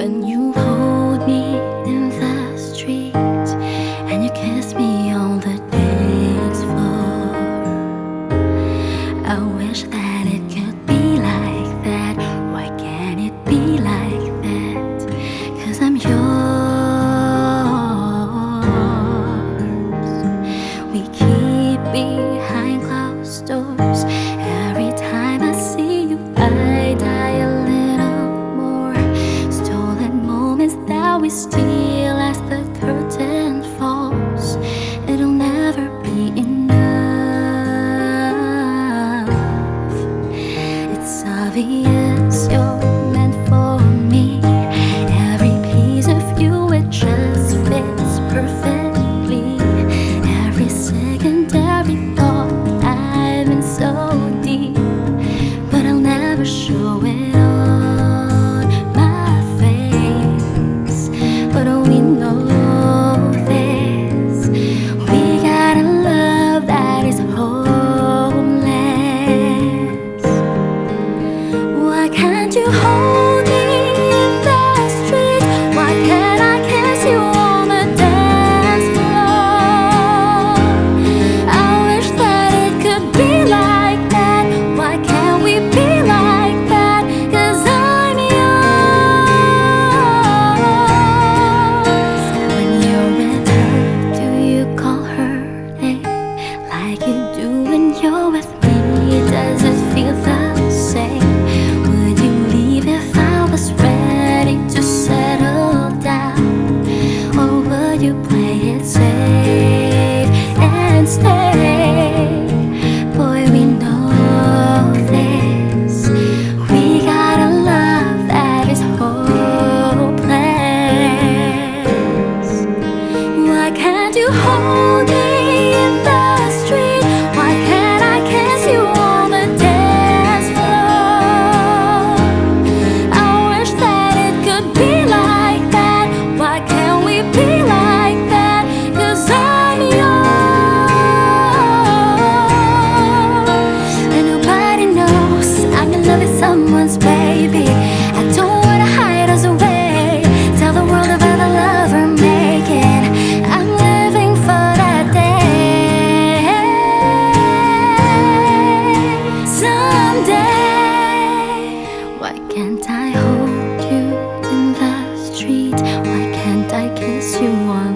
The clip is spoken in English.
When you hold me in the street and you kiss me on the dance floor, I wish that it could be like that. Why can't it be like that? Cause I'm yours. We keep behind still as the curtain falls. It'll never be enough. It's obvious. you when you're with me. Why can't I kiss you once?